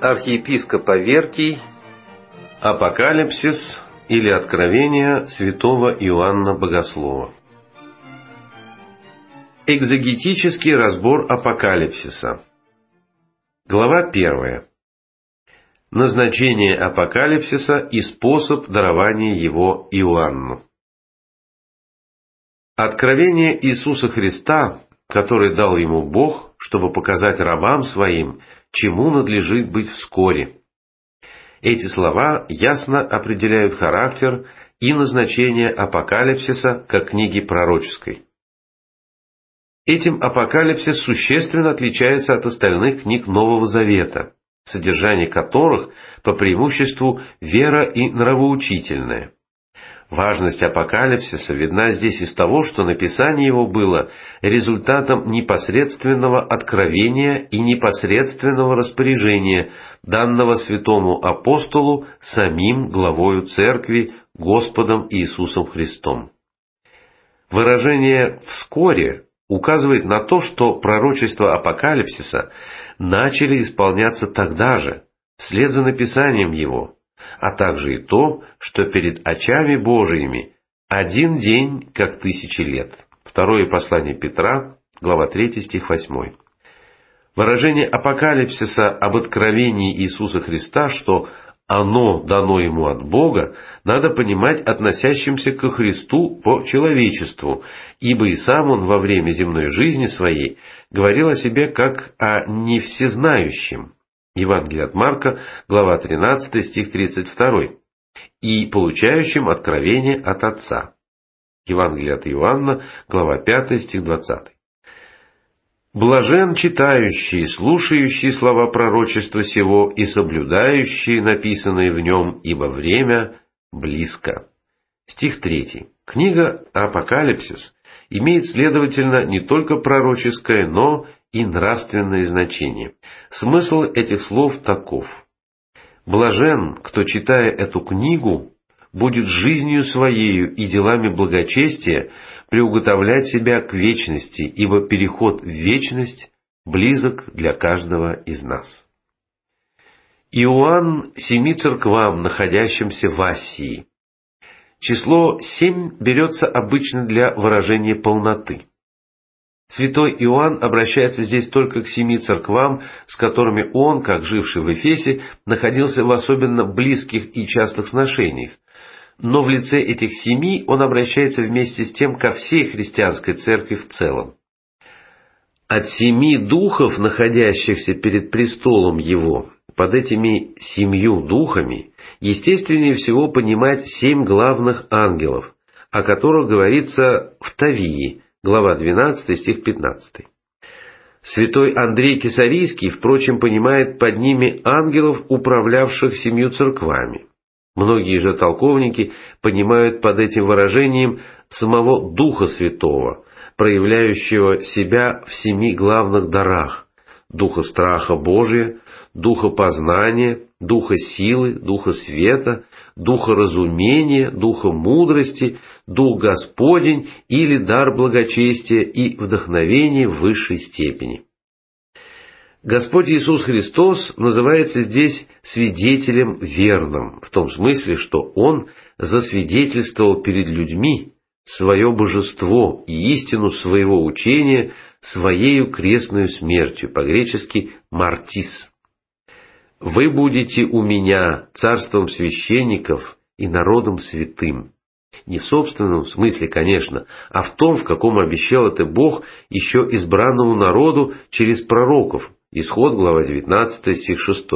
Архиепископ Аверкий Апокалипсис или Откровение святого Иоанна Богослова Экзогетический разбор Апокалипсиса Глава первая. Назначение Апокалипсиса и способ дарования его Иоанну. Откровение Иисуса Христа, которое дал ему Бог, чтобы показать рабам своим, чему надлежит быть вскоре. Эти слова ясно определяют характер и назначение Апокалипсиса как книги пророческой. Этим апокалипсис существенно отличается от остальных книг Нового Завета, содержание которых по преимуществу вера и нравоучительное. Важность апокалипсиса видна здесь из того, что написание его было результатом непосредственного откровения и непосредственного распоряжения, данного святому апостолу самим главою церкви Господом Иисусом Христом. Выражение «вскоре» указывает на то, что пророчества апокалипсиса начали исполняться тогда же, вслед за написанием его, а также и то, что перед очами Божиими один день, как тысячи лет. Второе послание Петра, глава 3, стих 8. Выражение апокалипсиса об откровении Иисуса Христа, что оно дано ему от Бога, надо понимать относящимся ко Христу по человечеству, ибо и сам он во время земной жизни своей говорил о себе как о невсезнающем. Евангелие от Марка, глава 13, стих 32, и получающим откровение от Отца. Евангелие от Иоанна, глава 5, стих 20. Блажен читающий, слушающий слова пророчества сего и соблюдающий написанные в нем, ибо время близко. Стих 3. Книга «Апокалипсис» имеет, следовательно, не только пророческое, но и нравственное значение. Смысл этих слов таков. Блажен, кто, читая эту книгу, будет жизнью своею и делами благочестия приуготовлять себя к вечности, ибо переход в вечность близок для каждого из нас. Иоанн семи церквам, находящимся в Асии. Число семь берется обычно для выражения полноты. Святой Иоанн обращается здесь только к семи церквам, с которыми он, как живший в Эфесе, находился в особенно близких и частых сношениях, но в лице этих семи он обращается вместе с тем ко всей христианской церкви в целом. От семи духов, находящихся перед престолом его, под этими семью духами, естественнее всего понимать семь главных ангелов, о которых говорится в Тавии, глава 12, стих 15. Святой Андрей Кесарийский, впрочем, понимает под ними ангелов, управлявших семью церквами. Многие же толковники понимают под этим выражением самого Духа Святого, проявляющего себя в семи главных дарах – Духа страха Божия, Духа познания, Духа силы, Духа света, Духа разумения, Духа мудрости, Дух Господень или дар благочестия и вдохновения в высшей степени. Господь Иисус Христос называется здесь свидетелем верным, в том смысле, что Он засвидетельствовал перед людьми свое божество и истину своего учения своею крестную смертью, по-гречески «мартис». «Вы будете у меня царством священников и народом святым». Не в собственном смысле, конечно, а в том, в каком обещал это Бог еще избранному народу через пророков, Исход, глава 19, стих 6.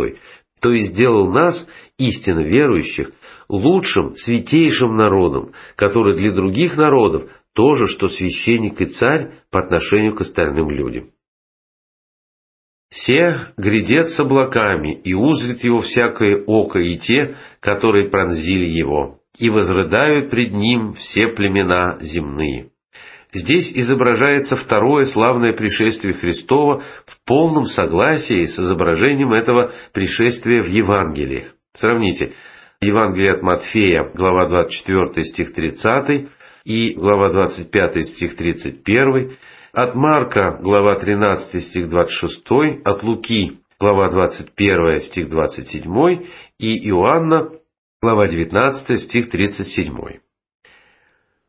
То есть сделал нас, истинно верующих, лучшим, святейшим народом, который для других народов тоже, что священник и царь по отношению к остальным людям. «Се грядет с облаками, и узрит его всякое око, и те, которые пронзили его, и возрыдают пред ним все племена земные». Здесь изображается второе славное пришествие Христова в полном согласии с изображением этого пришествия в Евангелиях. Сравните Евангелие от Матфея, глава 24 стих 30 и глава 25 стих 31, От Марка, глава 13, стих 26, от Луки, глава 21, стих 27 и Иоанна, глава 19, стих 37.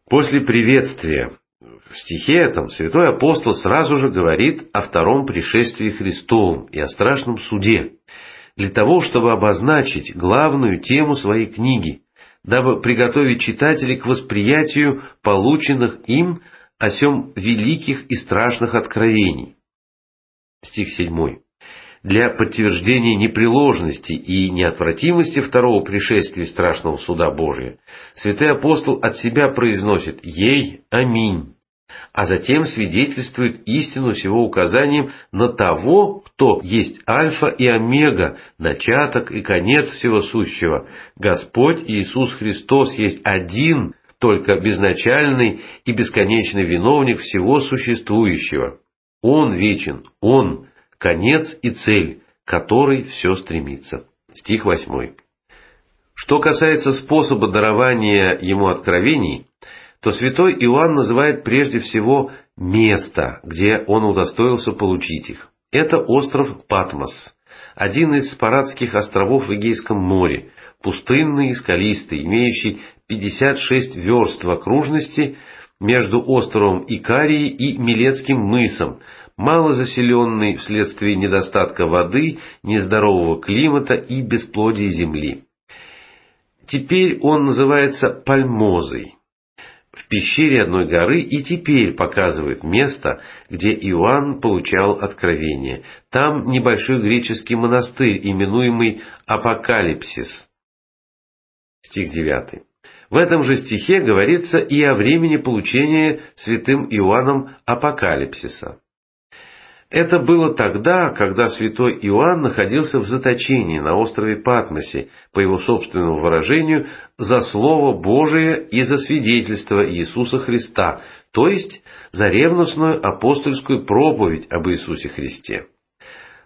После приветствия в стихе этом святой апостол сразу же говорит о втором пришествии Христовом и о страшном суде, для того, чтобы обозначить главную тему своей книги, дабы приготовить читателей к восприятию полученных им о сем великих и страшных откровений. Стих 7. Для подтверждения непреложности и неотвратимости второго пришествия страшного суда Божия, святой апостол от себя произносит «Ей, аминь» а затем свидетельствует истину всего указанием на того, кто есть Альфа и Омега, начаток и конец всего сущего. Господь Иисус Христос есть один, только безначальный и бесконечный виновник всего существующего. Он вечен, Он – конец и цель, к которой все стремится. Стих 8. Что касается способа дарования ему откровений – то святой Иоанн называет прежде всего место, где он удостоился получить их. Это остров Патмос, один из Парадских островов в Эгейском море, пустынный и скалистый, имеющий 56 верст в окружности между островом Икарии и Милецким мысом, мало заселенный вследствие недостатка воды, нездорового климата и бесплодия земли. Теперь он называется Пальмозой в пещере одной горы и теперь показывает место, где Иоанн получал откровение. Там небольшой греческий монастырь, именуемый Апокалипсис. Стих 9. В этом же стихе говорится и о времени получения святым Иоанном Апокалипсиса. Это было тогда, когда святой Иоанн находился в заточении на острове Патмосе, по его собственному выражению, за Слово Божие и за свидетельство Иисуса Христа, то есть за ревностную апостольскую проповедь об Иисусе Христе.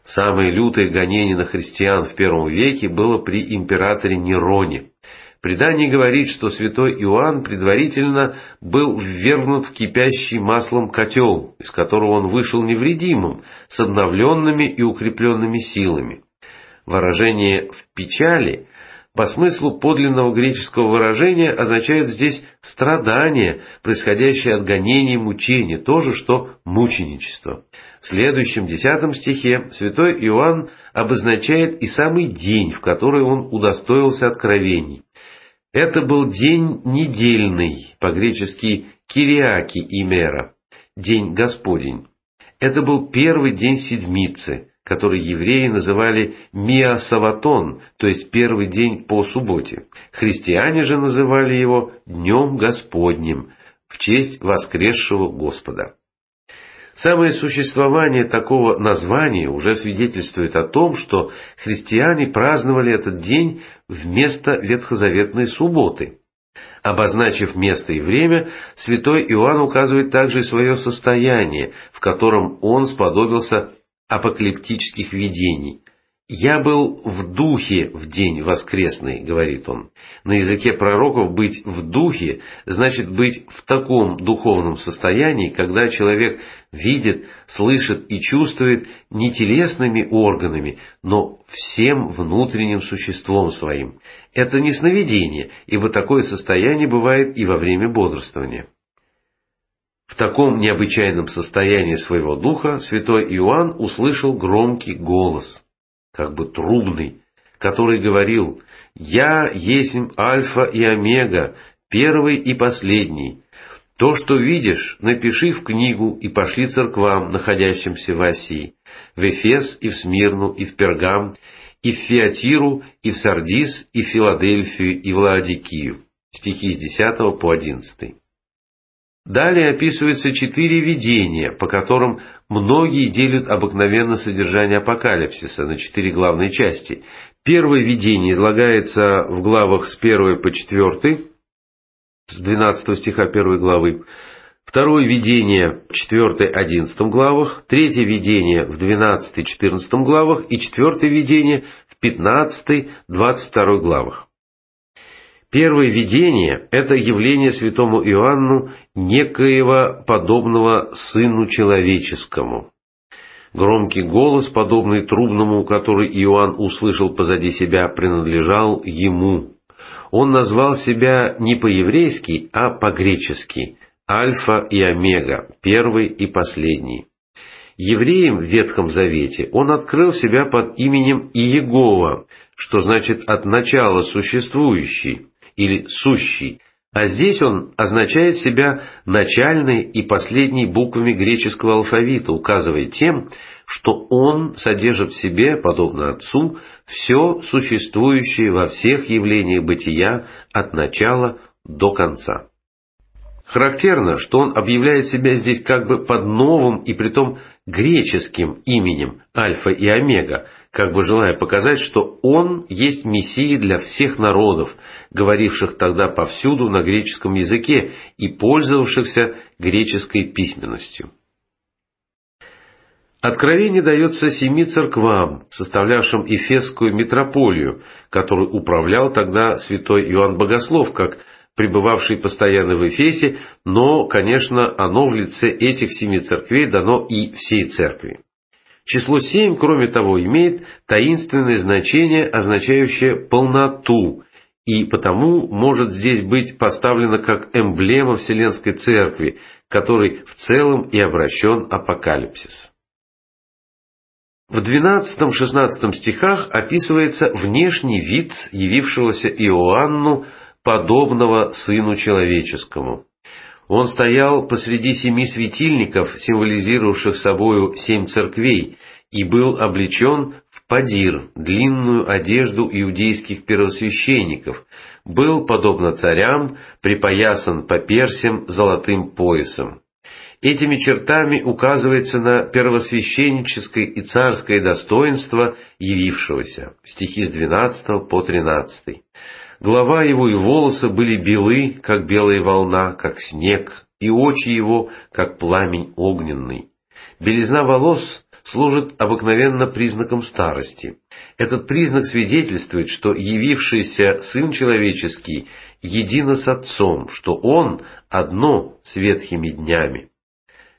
Самое лютое гонение на христиан в первом веке было при императоре Нероне. Предание говорит, что святой Иоанн предварительно был ввергнут в кипящий маслом котел, из которого он вышел невредимым, с обновленными и укрепленными силами. Выражение «в печали» по смыслу подлинного греческого выражения означает здесь страдание, происходящее от гонений и мучения, то же, что мученичество. В следующем десятом стихе святой Иоанн обозначает и самый день, в который он удостоился откровений. Это был день недельный, по-гречески «кириаки имера», день Господень. Это был первый день седмицы, который евреи называли Миасаватон, то есть первый день по субботе. Христиане же называли его Днем Господним, в честь воскресшего Господа. Самое существование такого названия уже свидетельствует о том, что христиане праздновали этот день вместо ветхозаветной субботы. Обозначив место и время, святой Иоанн указывает также свое состояние, в котором он сподобился апокалиптических видений – «Я был в духе в день воскресный», — говорит он. На языке пророков быть в духе значит быть в таком духовном состоянии, когда человек видит, слышит и чувствует не телесными органами, но всем внутренним существом своим. Это не сновидение, ибо такое состояние бывает и во время бодрствования. В таком необычайном состоянии своего духа святой Иоанн услышал громкий голос – как бы трубный, который говорил «Я есть Альфа и Омега, первый и последний. То, что видишь, напиши в книгу и пошли церквам, находящимся в Асии, в Эфес и в Смирну и в Пергам, и в Фиатиру, и в Сардис, и в Филадельфию, и в Лаодикию». Стихи с 10 по 11. Далее описываются четыре видения, по которым многие делят обыкновенно содержание апокалипсиса на четыре главные части. Первое видение излагается в главах с 1 по 4, с 12 стиха 1 главы. Второе видение в 4-11 главах, третье видение в 12-14 главах и четвертое видение в 15-22 главах. Первое видение – это явление святому Иоанну некоего подобного Сыну Человеческому. Громкий голос, подобный трубному, который Иоанн услышал позади себя, принадлежал ему. Он назвал себя не по-еврейски, а по-гречески – Альфа и Омега, первый и последний. Евреям в Ветхом Завете он открыл себя под именем Иегова, что значит «от начала существующий» или «сущий», а здесь он означает себя начальной и последней буквами греческого алфавита, указывая тем, что он содержит в себе, подобно Отцу, все существующее во всех явлениях бытия от начала до конца. Характерно, что он объявляет себя здесь как бы под новым и притом греческим именем Альфа и Омега, как бы желая показать, что он есть Мессия для всех народов, говоривших тогда повсюду на греческом языке и пользовавшихся греческой письменностью. Откровение дается семи церквам, составлявшим Эфесскую митрополию, которую управлял тогда святой Иоанн Богослов, как пребывавший постоянно в Эфесе, но, конечно, оно в лице этих семи церквей дано и всей церкви. Число семь, кроме того, имеет таинственное значение, означающее полноту, и потому может здесь быть поставлено как эмблема Вселенской Церкви, которой в целом и обращен апокалипсис. В 12-16 стихах описывается внешний вид явившегося Иоанну подобного Сыну Человеческому. Он стоял посреди семи светильников, символизировавших собою семь церквей, и был облечен в падир, длинную одежду иудейских первосвященников, был, подобно царям, припоясан по персям золотым поясом. Этими чертами указывается на первосвященническое и царское достоинство явившегося. Стихи с 12 по 13. Голова его и волосы были белы, как белая волна, как снег, и очи его, как пламень огненный. Белизна волос служит обыкновенно признаком старости. Этот признак свидетельствует, что явившийся Сын Человеческий едино с Отцом, что Он одно с ветхими днями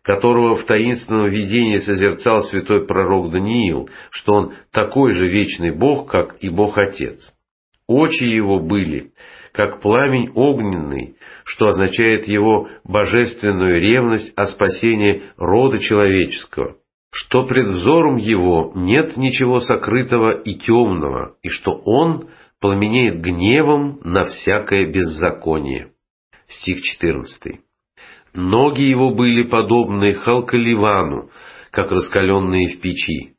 которого в таинственном видении созерцал святой пророк Даниил, что он такой же вечный Бог, как и Бог Отец. Очи его были, как пламень огненный, что означает его божественную ревность о спасении рода человеческого, что пред взором его нет ничего сокрытого и темного, и что он пламенеет гневом на всякое беззаконие. Стих 14. Ноги его были подобны халкаливану, как раскаленные в печи.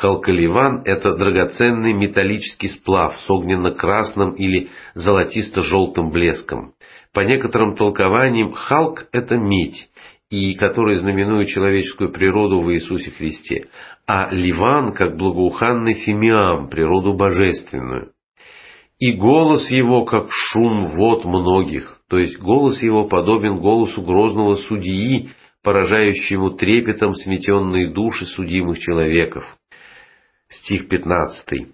Халкаливан – это драгоценный металлический сплав с огненно-красным или золотисто-желтым блеском. По некоторым толкованиям халк – это медь, и который знаменует человеческую природу в Иисусе Христе, а ливан как благоуханный фимиам, природу божественную. И голос его, как шум вод многих, то есть голос его подобен голосу грозного судьи, поражающему трепетом сметенные души судимых человеков стих 15.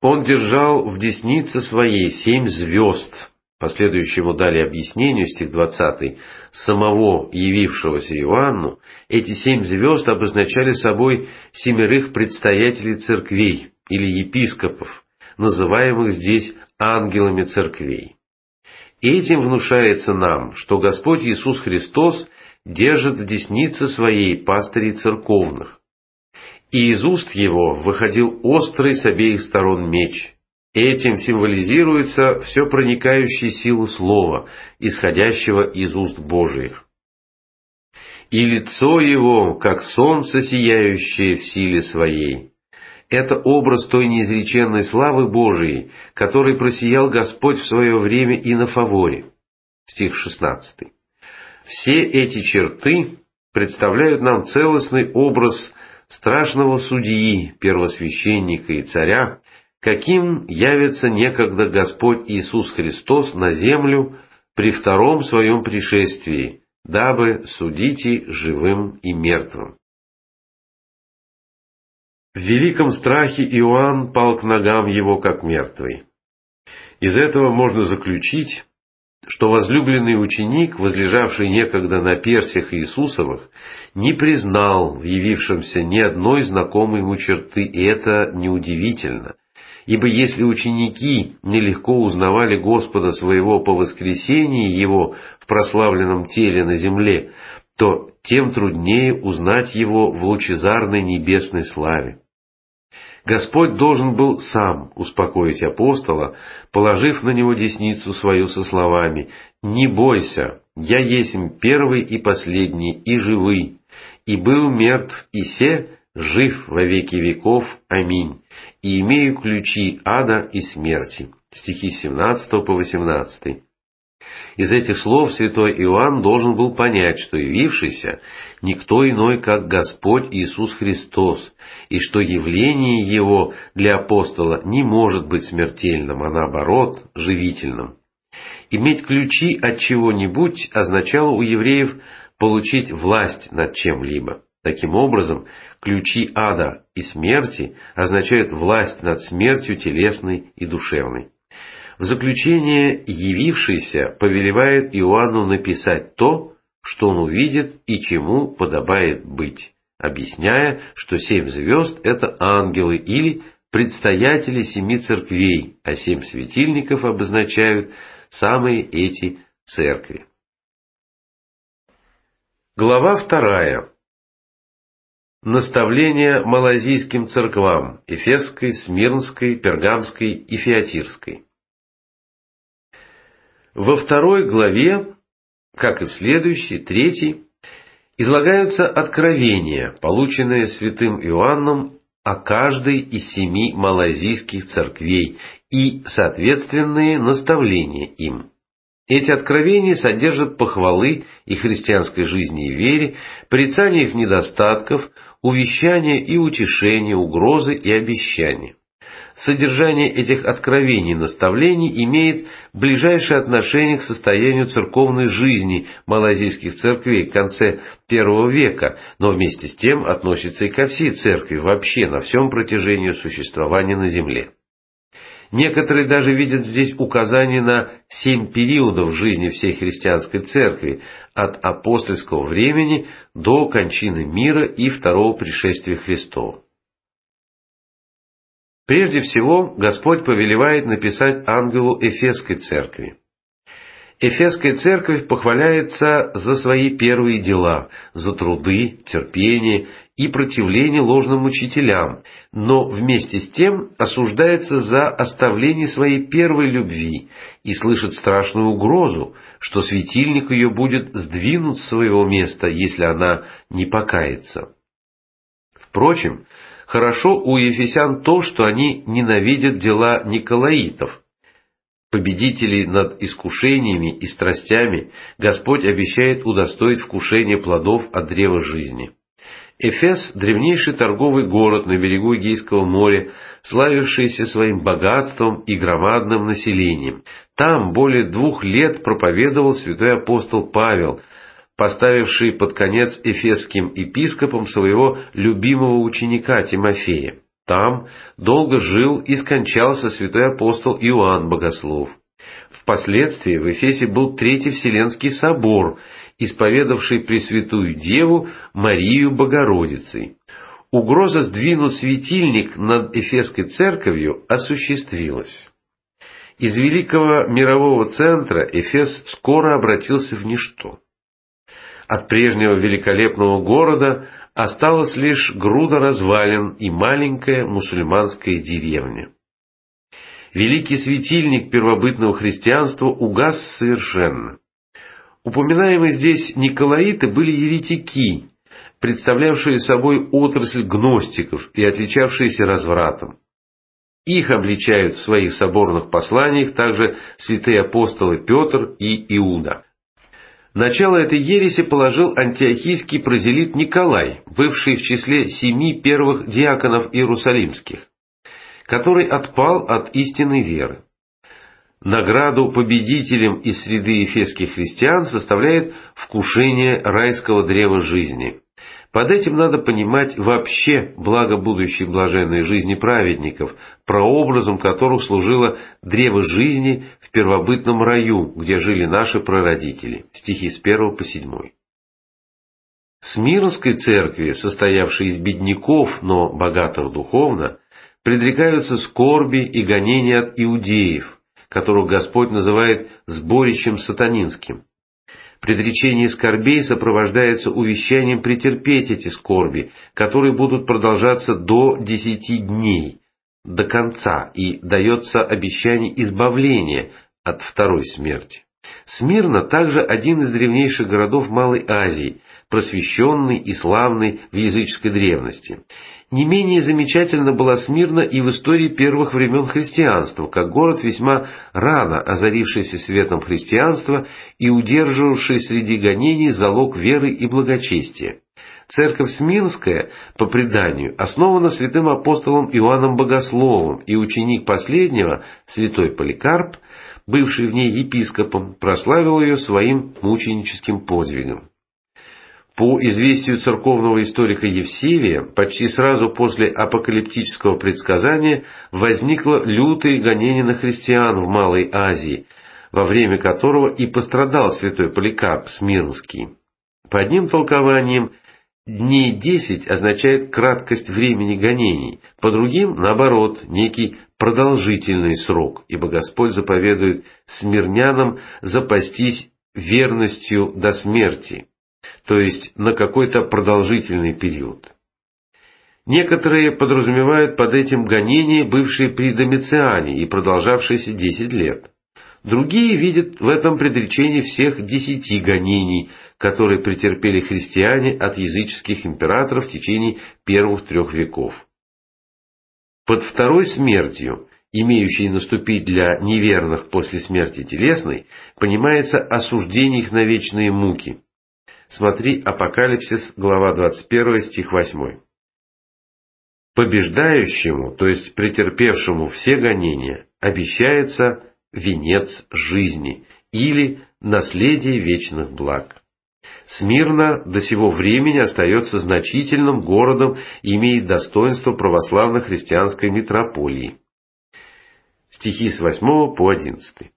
Он держал в деснице своей семь звезд, последующему далее объяснению, стих 20, самого явившегося Иоанну, эти семь звезд обозначали собой семерых предстоятелей церквей или епископов, называемых здесь ангелами церквей. Этим внушается нам, что Господь Иисус Христос держит в деснице своей пастырей церковных, и из уст его выходил острый с обеих сторон меч. Этим символизируется все проникающая сила слова, исходящего из уст Божиих. И лицо его, как солнце, сияющее в силе своей. Это образ той неизреченной славы Божией, который просиял Господь в свое время и на фаворе. Стих 16. Все эти черты представляют нам целостный образ страшного судьи, первосвященника и царя, каким явится некогда Господь Иисус Христос на землю при втором своем пришествии, дабы судите живым и мертвым. В великом страхе Иоанн пал к ногам его, как мертвый. Из этого можно заключить, что возлюбленный ученик, возлежавший некогда на персях Иисусовых, не признал в явившемся ни одной знакомой ему черты, и это неудивительно. Ибо если ученики нелегко узнавали Господа своего по воскресении Его в прославленном теле на земле, то тем труднее узнать Его в лучезарной небесной славе. Господь должен был сам успокоить апостола, положив на него десницу свою со словами «Не бойся, я есть первый и последний, и живый, и был мертв, и се жив во веки веков. Аминь. И имею ключи ада и смерти». Стихи 17 по 18. Из этих слов святой Иоанн должен был понять, что явившийся никто иной, как Господь Иисус Христос, и что явление Его для апостола не может быть смертельным, а наоборот, живительным. Иметь ключи от чего-нибудь означало у евреев получить власть над чем-либо. Таким образом, ключи ада и смерти означают власть над смертью телесной и душевной. В заключение явившийся повелевает Иоанну написать то, что он увидит и чему подобает быть, объясняя, что семь звезд – это ангелы или предстоятели семи церквей, а семь светильников обозначают самые эти церкви. Глава вторая. Наставление малазийским церквам – Эфесской, Смирнской, Пергамской и Фиатирской. Во второй главе, как и в следующей, третьей, излагаются откровения, полученные святым Иоанном о каждой из семи малайзийских церквей и соответственные наставления им. Эти откровения содержат похвалы и христианской жизни и вере, порицание их недостатков, увещания и утешения, угрозы и обещания. Содержание этих откровений и наставлений имеет ближайшее отношение к состоянию церковной жизни малазийских церквей в конце первого века, но вместе с тем относится и ко всей церкви вообще на всем протяжении существования на земле. Некоторые даже видят здесь указание на семь периодов жизни всей христианской церкви, от апостольского времени до кончины мира и второго пришествия Христова. Прежде всего, Господь повелевает написать ангелу Эфесской церкви. Эфесская церковь похваляется за свои первые дела, за труды, терпение и противление ложным учителям, но вместе с тем осуждается за оставление своей первой любви и слышит страшную угрозу, что светильник ее будет сдвинут с своего места, если она не покается. Впрочем, Хорошо у ефесян то, что они ненавидят дела Николаитов. Победителей над искушениями и страстями Господь обещает удостоить вкушения плодов от древа жизни. Эфес – древнейший торговый город на берегу Эгейского моря, славившийся своим богатством и громадным населением. Там более двух лет проповедовал святой апостол Павел – поставивший под конец эфесским епископом своего любимого ученика Тимофея. Там долго жил и скончался святой апостол Иоанн Богослов. Впоследствии в Эфесе был Третий Вселенский собор, исповедавший Пресвятую Деву Марию Богородицей. Угроза сдвинуть светильник над Эфесской церковью осуществилась. Из великого мирового центра Эфес скоро обратился в ничто. От прежнего великолепного города осталась лишь груда развалин и маленькая мусульманская деревня. Великий светильник первобытного христианства угас совершенно. Упоминаемые здесь Николаиты были еретики, представлявшие собой отрасль гностиков и отличавшиеся развратом. Их обличают в своих соборных посланиях также святые апостолы Петр и Иуда. Начало этой ереси положил антиохийский прозелит Николай, бывший в числе семи первых диаконов иерусалимских, который отпал от истинной веры. Награду победителям из среды эфесских христиан составляет вкушение райского древа жизни. Под этим надо понимать вообще благо будущей блаженной жизни праведников, прообразом которых служило древо жизни в первобытном раю, где жили наши прародители. Стихи с 1 по 7. Смирнской церкви, состоявшей из бедняков, но богатых духовно, предрекаются скорби и гонения от иудеев, которых Господь называет сборищем сатанинским. Предречение скорбей сопровождается увещанием претерпеть эти скорби, которые будут продолжаться до десяти дней, до конца, и дается обещание избавления от второй смерти. Смирно также один из древнейших городов Малой Азии, просвещенный и славный в языческой древности. Не менее замечательно была Смирна и в истории первых времен христианства, как город весьма рано озарившийся светом христианства и удерживавший среди гонений залог веры и благочестия. Церковь Смирнская, по преданию, основана святым апостолом Иоанном Богословом, и ученик последнего, святой Поликарп, бывший в ней епископом, прославил ее своим мученическим подвигом. По известию церковного историка Евсевия, почти сразу после апокалиптического предсказания возникло лютое гонение на христиан в Малой Азии, во время которого и пострадал святой Поликарп Смирнский. По одним толкованиям, дней десять означает краткость времени гонений, по другим, наоборот, некий продолжительный срок, ибо Господь заповедует смирнянам запастись верностью до смерти то есть на какой-то продолжительный период. Некоторые подразумевают под этим гонения, бывшие при Домициане и продолжавшиеся 10 лет. Другие видят в этом предречении всех десяти гонений, которые претерпели христиане от языческих императоров в течение первых трех веков. Под второй смертью, имеющей наступить для неверных после смерти телесной, понимается осуждение их на вечные муки – Смотри Апокалипсис, глава 21, стих 8. Побеждающему, то есть претерпевшему все гонения, обещается венец жизни или наследие вечных благ. Смирно до сего времени остается значительным городом и имеет достоинство православно-христианской митрополии. Стихи с 8 по 11.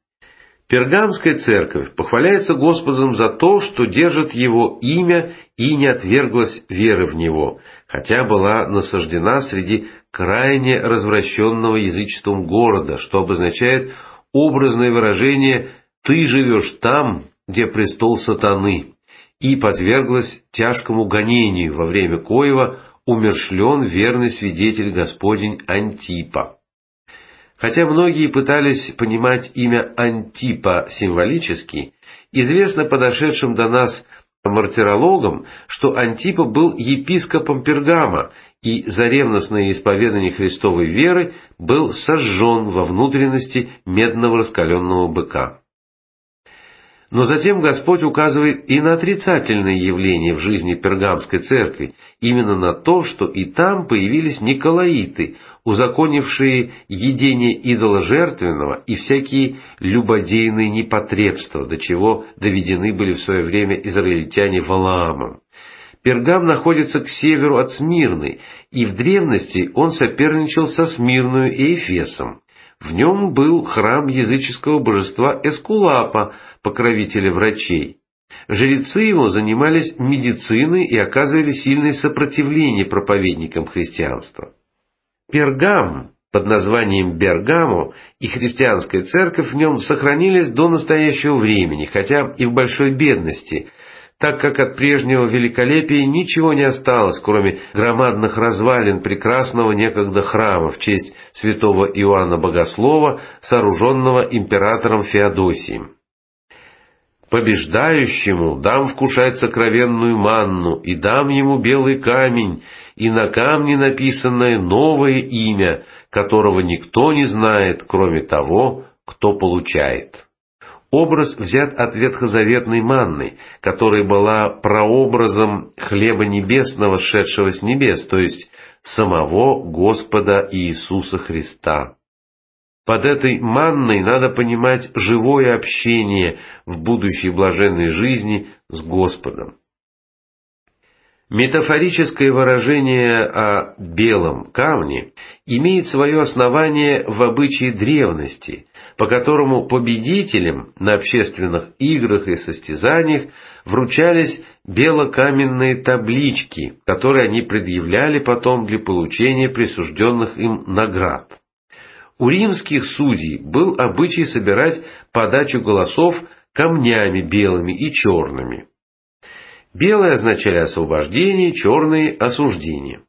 Пергамская церковь похваляется Господом за то, что держит Его имя и не отверглась веры в Него, хотя была насаждена среди крайне развращенного язычеством города, что обозначает образное выражение «ты живешь там, где престол сатаны», и подверглась тяжкому гонению, во время коего умершлен верный свидетель Господень Антипа. Хотя многие пытались понимать имя Антипа символически, известно подошедшим до нас мартирологам, что Антипа был епископом Пергама и за ревностное исповедание Христовой веры был сожжен во внутренности медного раскаленного быка. Но затем Господь указывает и на отрицательные явления в жизни Пергамской церкви, именно на то, что и там появились николаиты, узаконившие едение идола жертвенного и всякие любодейные непотребства, до чего доведены были в свое время израильтяне Валаамом. Пергам находится к северу от Смирны, и в древности он соперничал со Смирную и Эфесом. В нем был храм языческого божества Эскулапа, покровителя врачей. Жрецы его занимались медициной и оказывали сильное сопротивление проповедникам христианства. Пергам под названием Бергамо и христианская церковь в нем сохранились до настоящего времени, хотя и в большой бедности, так как от прежнего великолепия ничего не осталось, кроме громадных развалин прекрасного некогда храма в честь святого Иоанна Богослова, сооруженного императором Феодосием. Побеждающему дам вкушать сокровенную манну, и дам ему белый камень, и на камне написанное новое имя, которого никто не знает, кроме того, кто получает. Образ взят от ветхозаветной манны, которая была прообразом хлеба небесного, шедшего с небес, то есть самого Господа Иисуса Христа. Под этой манной надо понимать живое общение в будущей блаженной жизни с Господом. Метафорическое выражение о белом камне имеет свое основание в обычае древности, по которому победителям на общественных играх и состязаниях вручались белокаменные таблички, которые они предъявляли потом для получения присужденных им наград. У римских судей был обычай собирать подачу голосов камнями белыми и черными. Белые означали освобождение, черные – осуждение.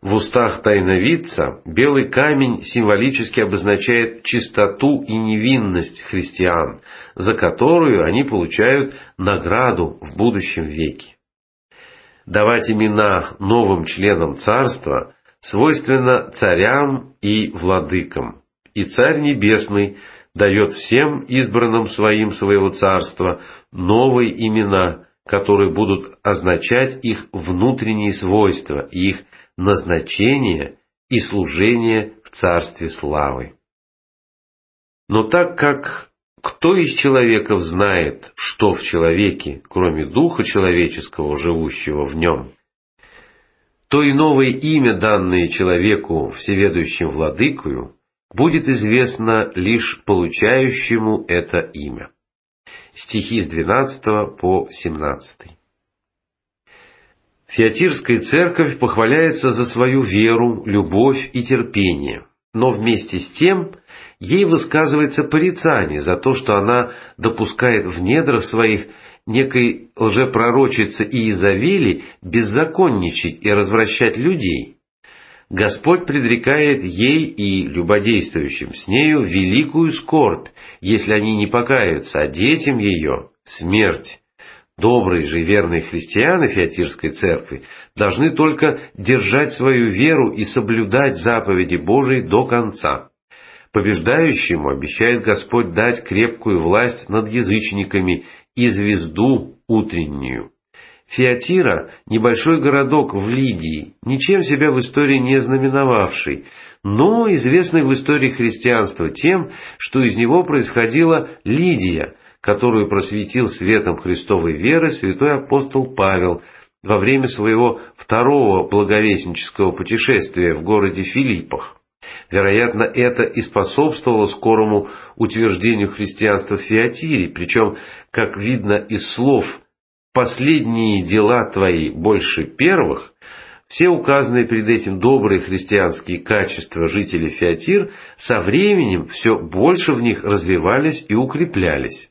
В устах тайновидца белый камень символически обозначает чистоту и невинность христиан, за которую они получают награду в будущем веке. Давать имена новым членам царства свойственно царям и владыкам, и Царь Небесный дает всем избранным своим своего царства новые имена, которые будут означать их внутренние свойства их назначение и служение в Царстве Славы. Но так как кто из человеков знает, что в человеке, кроме духа человеческого, живущего в нем, то и новое имя, данное человеку всеведущим владыкою, будет известно лишь получающему это имя. Стихи с 12 по 17. Феатирская церковь похваляется за свою веру, любовь и терпение, но вместе с тем ей высказывается порицание за то, что она допускает в недрах своих некой лжепророчицы Иезавели беззаконничать и развращать людей. Господь предрекает ей и любодействующим с нею великую скорбь, если они не покаются, а детям ее – смерть. Добрые же и верные христиане Феатирской церкви должны только держать свою веру и соблюдать заповеди Божии до конца. Побеждающему обещает Господь дать крепкую власть над язычниками и звезду утреннюю. Феатира – небольшой городок в Лидии, ничем себя в истории не знаменовавший, но известный в истории христианства тем, что из него происходила Лидия, которую просветил светом Христовой веры святой апостол Павел во время своего второго благовестнического путешествия в городе Филиппах. Вероятно, это и способствовало скорому утверждению христианства в Феатире, причем, как видно из слов «последние дела твои больше первых», все указанные перед этим добрые христианские качества жителей Феатир со временем все больше в них развивались и укреплялись.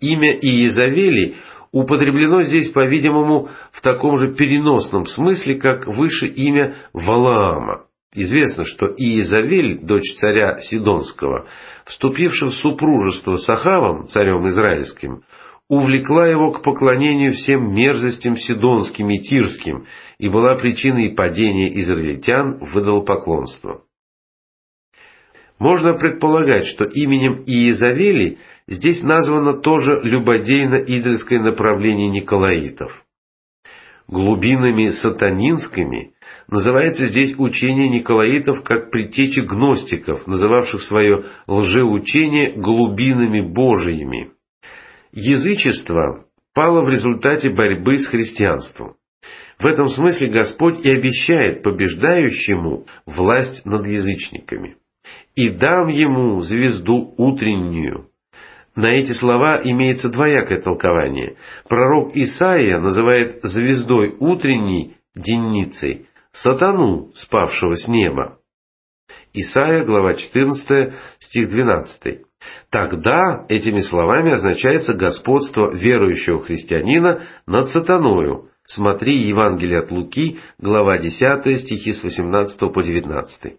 Имя Иезавели употреблено здесь, по-видимому, в таком же переносном смысле, как выше имя Валаама. Известно, что Иезавель, дочь царя Сидонского, вступившая в супружество с Ахавом, царем израильским, увлекла его к поклонению всем мерзостям сидонским и тирским и была причиной падения израильтян в идолопоклонство. Можно предполагать, что именем Иезавели здесь названо тоже любодейно-идольское направление николаитов. Глубинами сатанинскими называется здесь учение николаитов как предтечи гностиков, называвших свое лжеучение глубинами божьими. Язычество пало в результате борьбы с христианством. В этом смысле Господь и обещает побеждающему власть над язычниками и дам ему звезду утреннюю». На эти слова имеется двоякое толкование. Пророк Исаия называет звездой утренней денницей сатану, спавшего с неба. Исаия, глава 14, стих 12. Тогда этими словами означается господство верующего христианина над сатаною. Смотри Евангелие от Луки, глава 10, стихи с 18 по 19.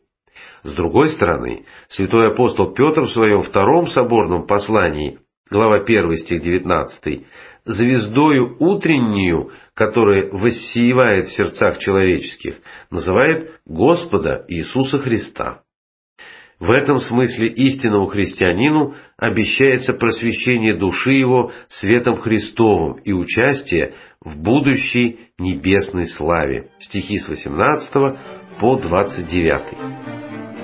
С другой стороны, святой апостол Петр в своем втором соборном послании, глава 1 стих 19, звездою утреннюю, которая воссеивает в сердцах человеческих, называет Господа Иисуса Христа. В этом смысле истинному христианину обещается просвещение души его светом Христовым и участие в будущей небесной славе. Стихи с 18 по 29.